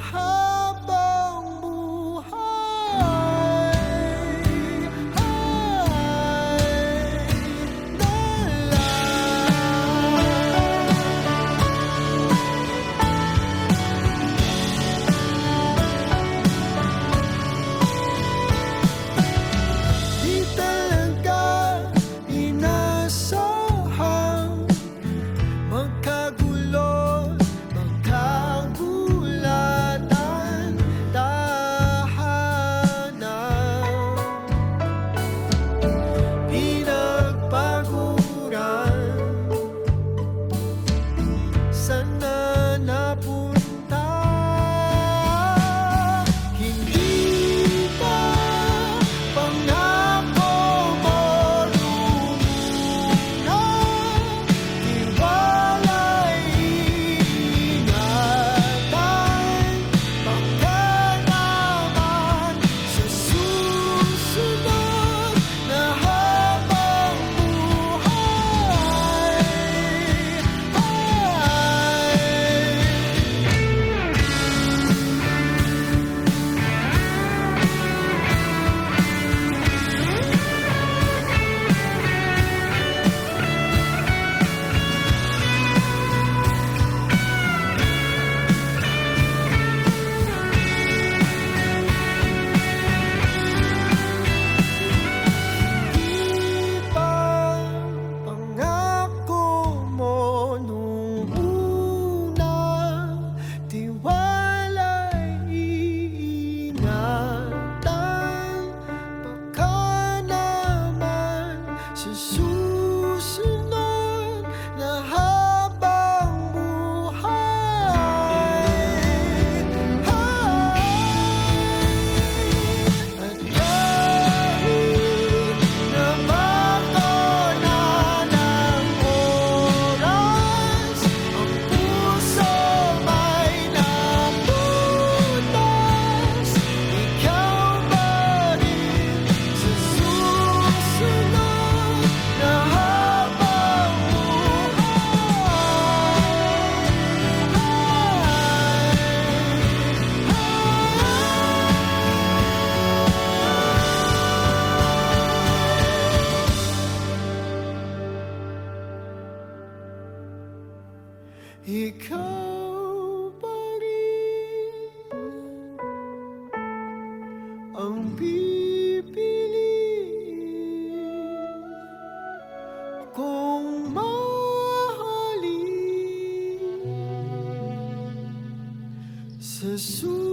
heart. ikaw pa rin ang pipiliin kong mahalin sa susunod.